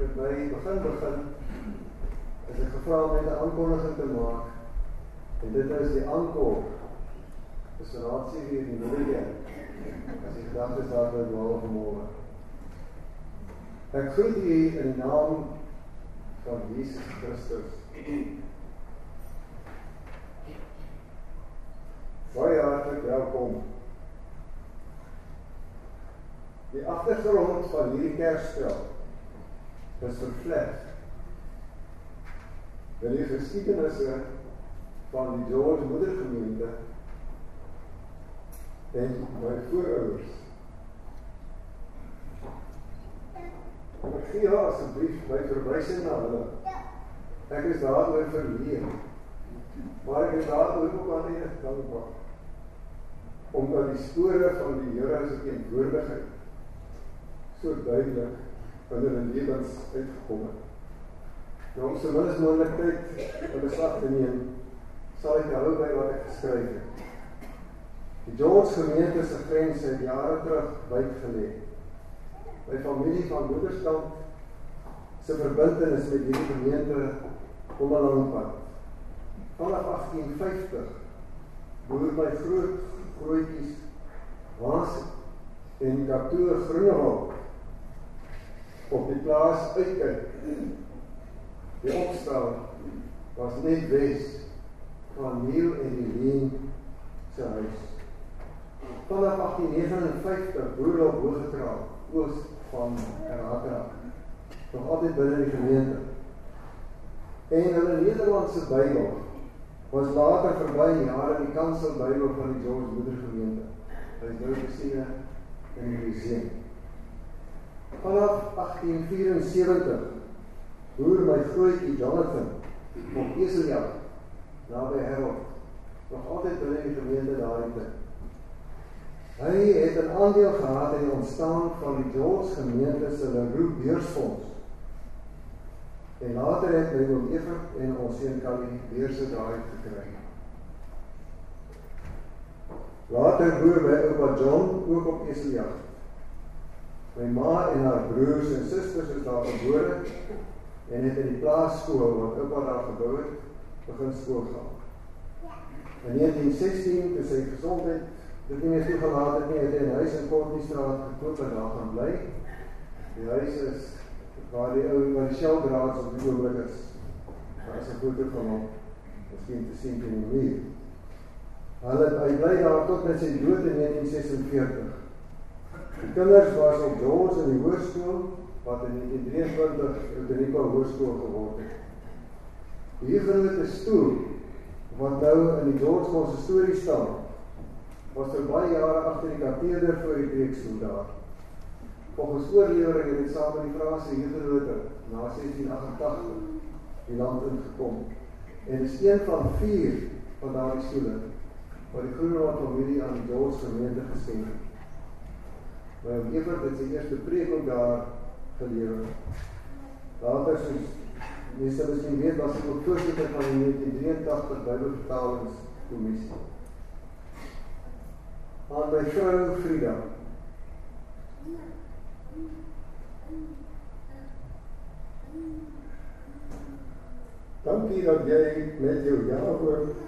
met my begin begin is ek gevra om net 'n aankondiging te maak. En dit is die aankor. Dis raadsie hier in die middel. As die gedagtes daar by dwaal vanmôre. Ek groet u in die naam van Jesus Christus. Baie hartlik welkom. Die agtergrond van hierdie kerkspel is vervleg. Wil die geskiedenisse van die George Moedergemeente en my voorouers. Ek gee haar asseblief my verwysing na hulle. Ek is daaroor verleer. Maar ek is daaroor ook aan die dankbaar. Omdat die spore van die Here se teenwoordigheid so duidelik in hulle lewens uitgekom het. Nou om so min as moontlik tyd in beslag te neem, sal ek hou by wat ek geskryf het. Die George gemeente se grense het jare terug wyd gelê. My familie van moederskant se verbintenis met hierdie gemeente kom al lank pad. Vanaf 1850 boer my groot grootjies was en Katoe Groenewald die plaas uitkyk. Die opstel was net wes van Neil en Helene se huis. Vanaf 1859 boer op Hooggekraal, oos van Eratra. Nog altyd binne die gemeente. En hulle Nederlandse Bybel was later verby in jare die kansel Bybel van die George Moeder gemeente. Hy is nou gesien in die museum. Vanaf 1874 boer my grootjie Jonathan op Eseljag naby Harold nog altyd binne die gemeente daai tyd. Hy het 'n aandeel gehad in die ontstaan van die George gemeente se Leroux beursfonds. En later het hy oom Evert en ons seun Callie weer se daai gekry. Later boer by oupa John ook op Eseljag. My ma en haar broers en susters is daar gebore en het in die plaaskool wat oupa daar gebou het, begin skool gaan. In 1916 toe sy gesondheid dit nie meer toegelaat het nie, het hy 'n huis in Kortniestraat gekoop en daar gaan bly. Die huis is waar die ou waar die sheldraads op die oomblik is. Daar is 'n foto van hom. Miskien te sien in die muur. Hulle hy bly daar tot met sy dood in 1946. Die kinders was op George in die hoërskool wat in 1923 in die Nicol Hoërskool geword het. Hier groot 'n stoel wat nou in die George konsistorie staan. Was vir baie jare agter die kateder voor die preekstoel daar. Volgens oorlewering het dit saam met die Franse Huguenote na 1688 die land ingekom. En is een van vier van daardie stoele wat die Groenewald familie aan die George gemeente geskenk het. Maar om Evert het sy eerste preek ook daar gelewe. Later soos mense miskien weet was hy ook voorzitter van die 1983 Bybelvertalingskommissie. Aan my vrou Frida. Dankie dat jy met jou ja woord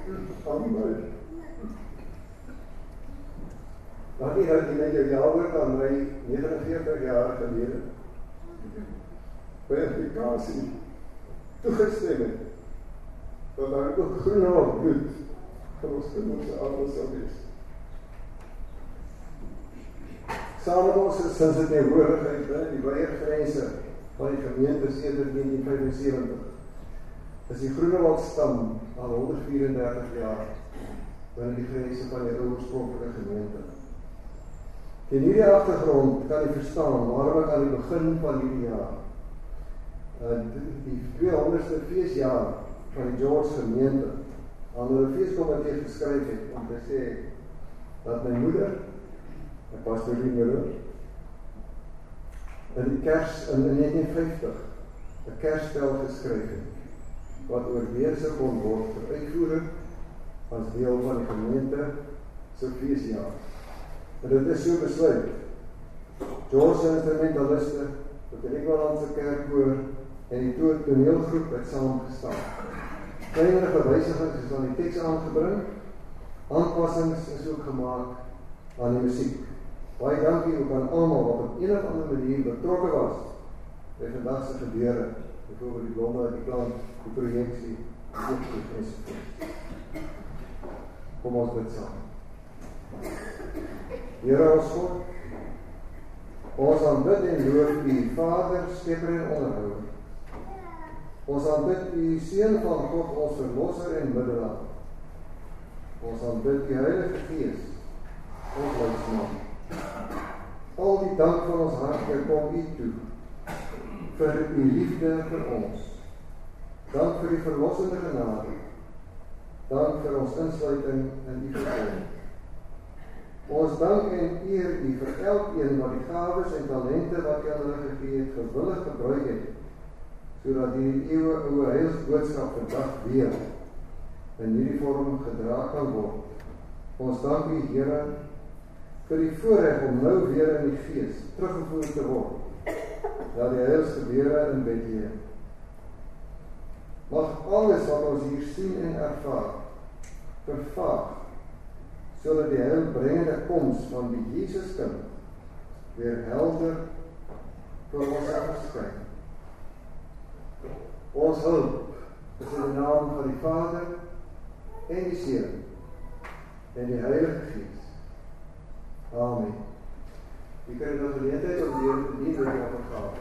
my Dankie dat jy met jou ja woord aan my 49 jaar gelede by applikasie toegestem het dat daar ook groene bloed vir ons kinders se ouers sal wees. Saam met ons is sinds dit teenwoordigheid binne die wye grense van die gemeente sedert 1975 is die Groenewald stam al 134 jaar binne die grense van die oorspronklike gemeente. In hierdie agtergrond kan jy verstaan waarom ek aan die begin van hierdie jaar uh, die 200ste feesjaar van die George gemeente aan hulle feeskomitee geskryf het om te sê dat my moeder, my pastorie moeder, in die kers in 1950 'n kersspel geskryf het wat oorweeg kon word vir uitvoering as deel van die gemeente se feesjaar. En dit is so besluit. George instrumentaliste, dat die Ekwalandse kerkkoor en die toe toneelgroep het saamgestaan. Kleinere verwysigings is aan die teks aangebring. Aanpassings is ook gemaak aan die musiek. Baie dankie ook aan almal wat op of ander manier betrokke was by vandag se gebeure, byvoorbeeld die blomme, die plant, die projeksie, die ensovoorts. Kom ons bid saam. Here ons God, ons aanbid en loof U, Vader, Skepper en Onderhouder. Ons aanbid U seun van God, ons verlosser en middelaar. Ons aanbid U Heilige Gees, ons leidsman. Al die dank van ons hart kom U toe vir U liefde vir ons. Dank vir die verlossende genade. Dank vir ons insluiting in U verbond. Ons dank en eer U vir elkeen wat die gawes en talente wat U aan hulle gegee het, gewillig gebruik het sodat hierdie eeue ou heilsboodskap vandag weer in hierdie vorm gedra kan word. Ons dank U Here vir die voorreg om nou weer in die gees teruggevoer te word. Dat die heils gebeure in Bethlehem. Mag alles wat ons hier sien en ervaar vervaag sodat die heilbrengende koms van die Jesuskind weer helder voor ons afskyn. Ons hulp is in die naam van die Vader en die Seun en die Heilige Gees. Amen. Jy kan nou geleentheid om weer te dien met jou vergaaf.